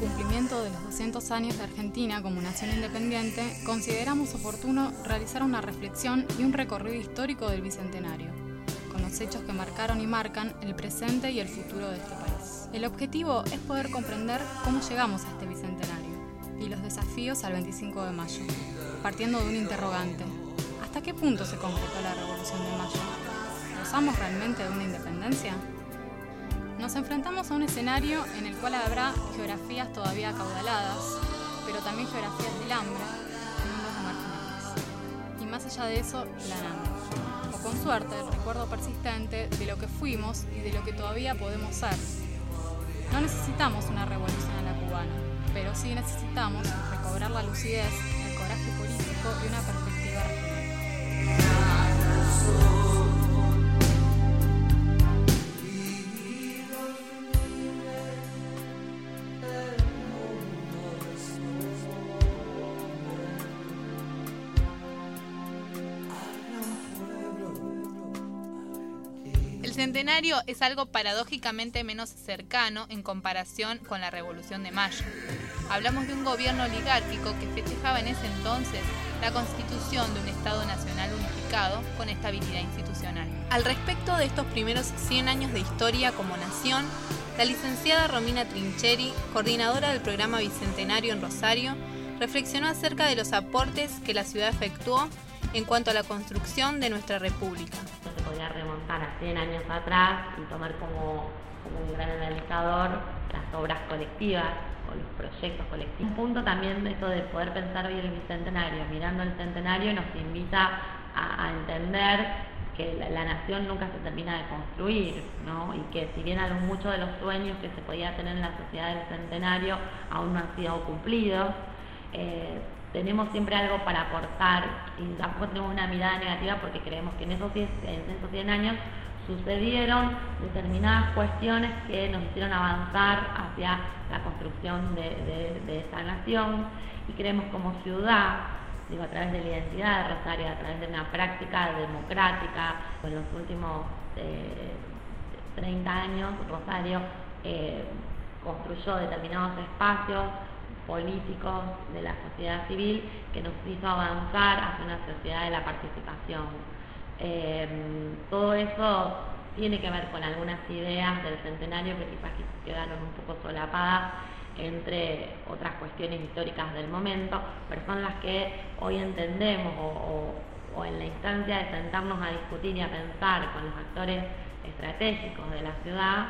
200 años de Argentina como nación independiente, consideramos oportuno realizar una reflexión y un recorrido histórico del Bicentenario, con los hechos que marcaron y marcan el presente y el futuro de este país. El objetivo es poder comprender cómo llegamos a este Bicentenario y los desafíos al 25 de mayo, partiendo de un interrogante. ¿Hasta qué punto se concretó la Revolución de Mayo? ¿Gozamos realmente de una independencia? Nos enfrentamos a un escenario en el cual habrá geografías todavía acaudaladas, pero también geografías del hambre mundos marginales. Y más allá de eso, la nada. O con suerte, el recuerdo persistente de lo que fuimos y de lo que todavía podemos ser. No necesitamos una revolución a la cubana, pero sí necesitamos recobrar la lucidez, el coraje político y una perspectiva regional. El centenario es algo paradójicamente menos cercano en comparación con la Revolución de Mayo. Hablamos de un gobierno oligárquico que festejaba en ese entonces la constitución de un Estado nacional unificado con estabilidad institucional. Al respecto de estos primeros 100 años de historia como nación, la licenciada Romina Trincheri, coordinadora del programa Bicentenario en Rosario, reflexionó acerca de los aportes que la ciudad efectuó en cuanto a la construcción de nuestra república podría remontar a 100 años atrás y tomar como, un gran analizador las obras colectivas o los proyectos colectivos. Un punto también de esto de poder pensar bien el bicentenario, mirando el centenario nos invita a, entender que la, nación nunca se termina de construir, ¿no? y que si bien muchos de los sueños que se podía tener en la sociedad del centenario aún no han sido cumplidos, eh, tenemos siempre algo para aportar y tampoco tenemos una mirada negativa porque creemos que en esos 100, en esos 100 años sucedieron determinadas cuestiones que nos hicieron avanzar hacia la construcción de, de, esta nación. Y creemos como ciudad, digo, a través de la identidad de Rosario, a través de una práctica democrática, en los últimos 30 eh, años Rosario eh, construyó determinados espacios políticos de la sociedad civil que nos hizo avanzar hacia una sociedad de la participación. Em, todo eso tiene que ver con algunas ideas del centenario que quizás quedaron un poco solapadas entre otras cuestiones históricas del momento, pero son las que hoy entendemos o, en la instancia de sentarnos a discutir y a pensar con los actores estratégicos de la ciudad,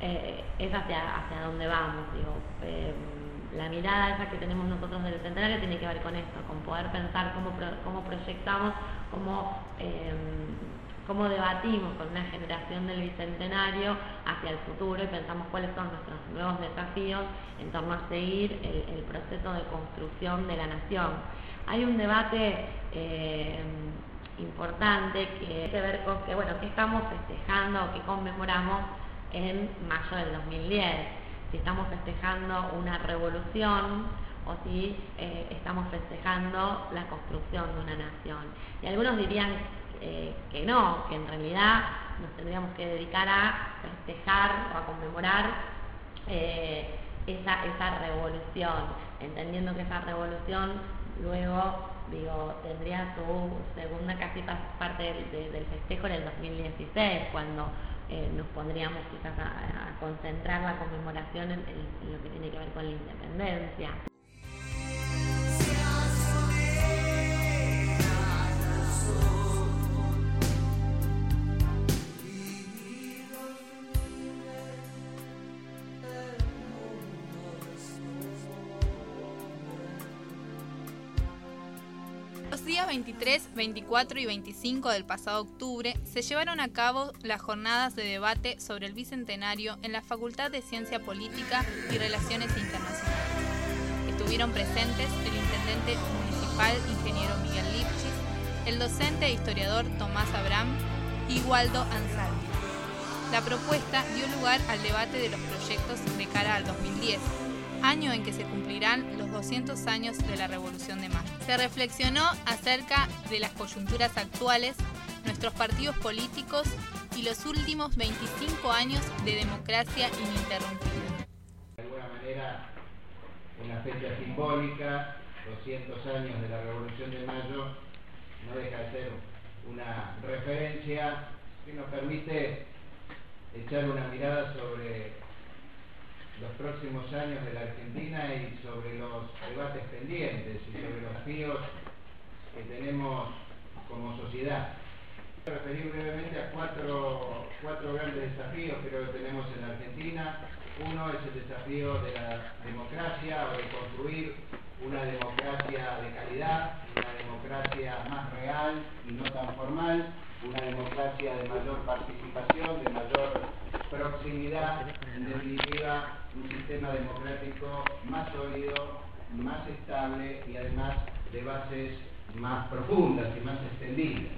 eh, es hacia, hacia dónde vamos. Digo, em, la mirada esa que tenemos nosotros del centenario tiene que ver con esto, con poder pensar cómo, cómo proyectamos, cómo, em, cómo debatimos con una generación del bicentenario hacia el futuro y pensamos cuáles son nuestros nuevos desafíos en torno a seguir el, proceso de construcción de la nación. Hay un debate em, importante que tiene que ver con que, bueno, qué estamos festejando o qué conmemoramos en mayo del 2010 si estamos festejando una revolución o si eh, estamos festejando la construcción de una nación. Y algunos dirían eh, que no, que en realidad nos tendríamos que dedicar a festejar o a conmemorar eh, esa, esa revolución, entendiendo que esa revolución luego digo, tendría su segunda casi parte del festejo en el 2016, cuando eh, nos pondríamos quizás a, concentrar la conmemoración en lo que tiene que ver con la independencia. 23, 24 y 25 del pasado octubre se llevaron a cabo las jornadas de debate sobre el Bicentenario en la Facultad de Ciencia Política y Relaciones Internacionales. Estuvieron presentes el intendente municipal, ingeniero Miguel Lipchis, el docente e historiador Tomás Abraham y Waldo Ansaldi. La propuesta dio lugar al debate de los proyectos de cara al 2010, año en que se cumplirán los 200 años de la Revolución de Mayo. Se reflexionó acerca de las coyunturas actuales, nuestros partidos políticos y los últimos 25 años de democracia ininterrumpida. De alguna manera una fecha simbólica, 200 años de la Revolución de Mayo, no deja de ser una referencia que nos permite echar una mirada sobre próximos años de la Argentina y sobre los debates pendientes y sobre los desafíos que tenemos como sociedad. Voy referir brevemente a cuatro, cuatro grandes desafíos que creo que tenemos en la Argentina. Uno es el desafío de la democracia o de construir una democracia de calidad, una democracia más real y no tan formal, una democracia de mayor participación, de mayor proximidad, en definitiva un sistema democrático más sólido, más estable y además de bases más profundas y más extendidas.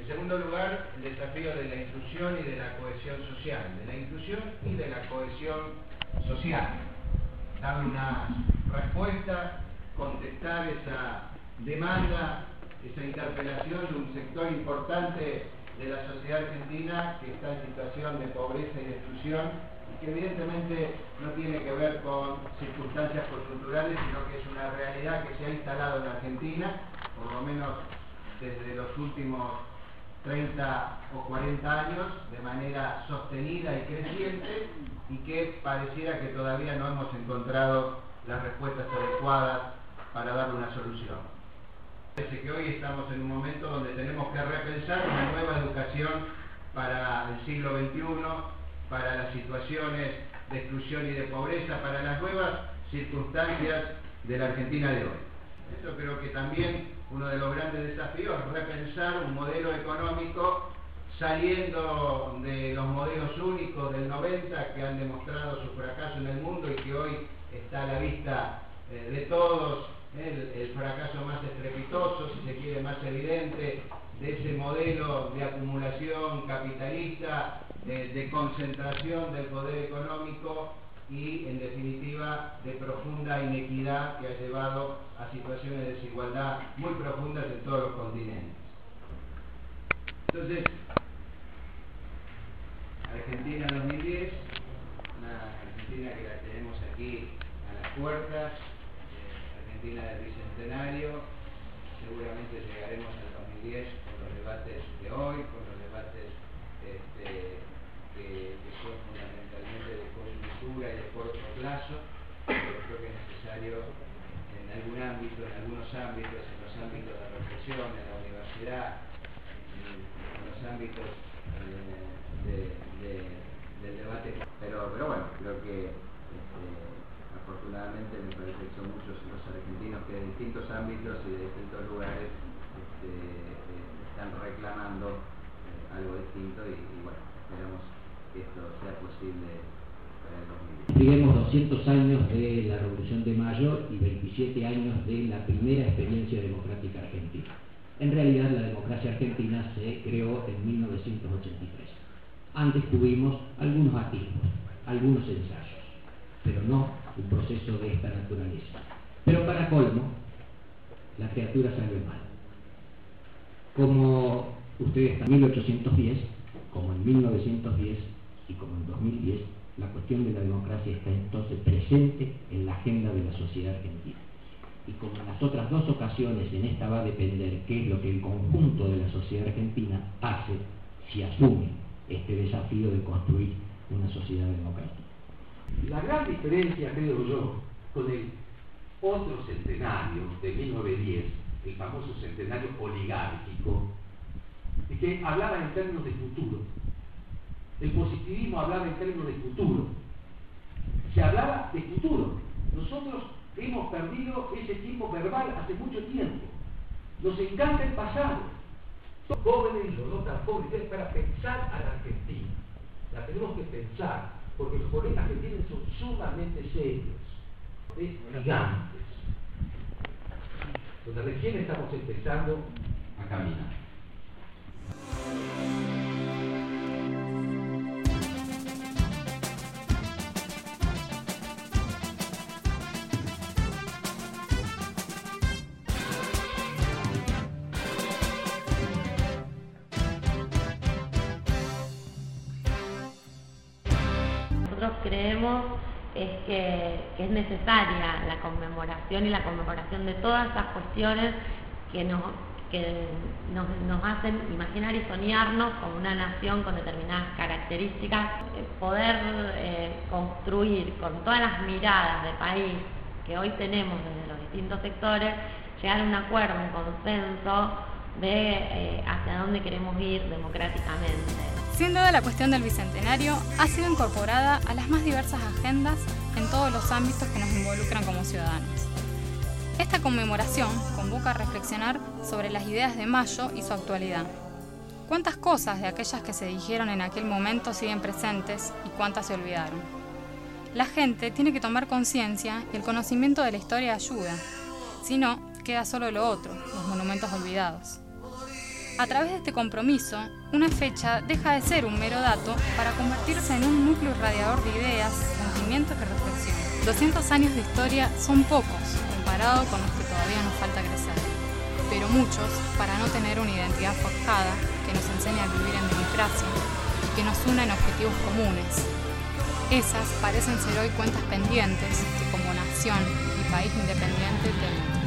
En segundo lugar, el desafío de la inclusión y de la cohesión social, de la inclusión y de la cohesión social. Dar una respuesta, contestar esa demanda, esa interpelación de un sector importante de la sociedad argentina que está en situación de pobreza y de exclusión y que evidentemente no tiene que ver con circunstancias culturales, sino que es una realidad que se ha instalado en Argentina, por lo menos desde los últimos 30 o 40 años de manera sostenida y creciente y que pareciera que todavía no hemos encontrado las respuestas adecuadas para dar una solución. Parece que hoy estamos en un momento donde tenemos que repensar una nueva educación para el siglo XXI, para las situaciones de exclusión y de pobreza, para las nuevas circunstancias de la Argentina de hoy. Esto creo que también uno de los grandes desafíos es repensar un modelo económico saliendo de los modelos únicos del 90 que han demostrado su fracaso en el mundo y que hoy está a la vista eh, de todos, el, fracaso más estrepitoso, si se quiere, más evidente, de ese modelo de acumulación capitalista, de concentración del poder económico y, en definitiva, de profunda inequidad que ha llevado a situaciones de desigualdad muy profundas en todos los continentes. Entonces, Argentina 2010, una Argentina que la tenemos aquí a las puertas, Del Bicentenario, seguramente llegaremos al 2010 con los debates de hoy, con los debates este, que, son fundamentalmente de coyuntura y de corto plazo, creo que es necesario en algún ámbito, en algunos ámbitos, en los ámbitos de reflexión, en la universidad, en, los ámbitos eh, del debate. Pero, pero bueno, creo que este, afortunadamente me parece que son muchos los argentinos que de distintos ámbitos y de distintos lugares este, eh, están reclamando eh, algo distinto y, y bueno, esperamos que esto sea posible Vivimos 200 años de la Revolución de Mayo y 27 años de la primera experiencia democrática argentina. En realidad la democracia argentina se creó en 1983. Antes tuvimos algunos atisbos, algunos ensayos, pero no un proceso de esta naturaleza. Pero para colmo, la criatura salió mal. Como ustedes en 1810, como en 1910 y como en 2010, la cuestión de la democracia está entonces presente en la agenda de la sociedad argentina. Y como en las otras dos ocasiones, en esta va a depender qué es lo que el conjunto de la sociedad argentina hace si asume este desafío de construir una sociedad democrática. La gran diferencia, creo yo, con el otro centenario de 1910, el famoso centenario oligárquico, es que hablaba en términos de futuro, el positivismo hablaba en términos de futuro. Se hablaba de futuro. Nosotros hemos perdido ese tiempo verbal hace mucho tiempo. Nos encanta el pasado. Los jóvenes y los no tan jóvenes para pensar a la Argentina. La tenemos que pensar, porque los problemas que tienen son sumamente serios, gigantes, donde recién estamos empezando a caminar. Creemos es que, es necesaria la conmemoración y la conmemoración de todas esas cuestiones que nos, que nos, hacen imaginar y soñarnos como una nación con determinadas características, eh, poder eh, construir con todas las miradas de país que hoy tenemos desde los distintos sectores, llegar a un acuerdo, un consenso de eh, hacia dónde queremos ir democráticamente. Sin duda la cuestión del Bicentenario ha sido incorporada a las más diversas agendas en todos los ámbitos que nos involucran como ciudadanos. Esta conmemoración convoca a reflexionar sobre las ideas de Mayo y su actualidad. ¿Cuántas cosas de aquellas que se dijeron en aquel momento siguen presentes y cuántas se olvidaron? La gente tiene que tomar conciencia y el conocimiento de la historia ayuda. Si no, queda solo lo otro, los monumentos olvidados. A través de este compromiso, una fecha deja de ser un mero dato para convertirse en un núcleo radiador de ideas, sentimientos y reflexiones. 200 años de historia son pocos comparado con los que todavía nos falta crecer, pero muchos para no tener una identidad forjada que nos enseñe a vivir en democracia y que nos una en objetivos comunes. Esas parecen ser hoy cuentas pendientes que como nación y país independiente tenemos.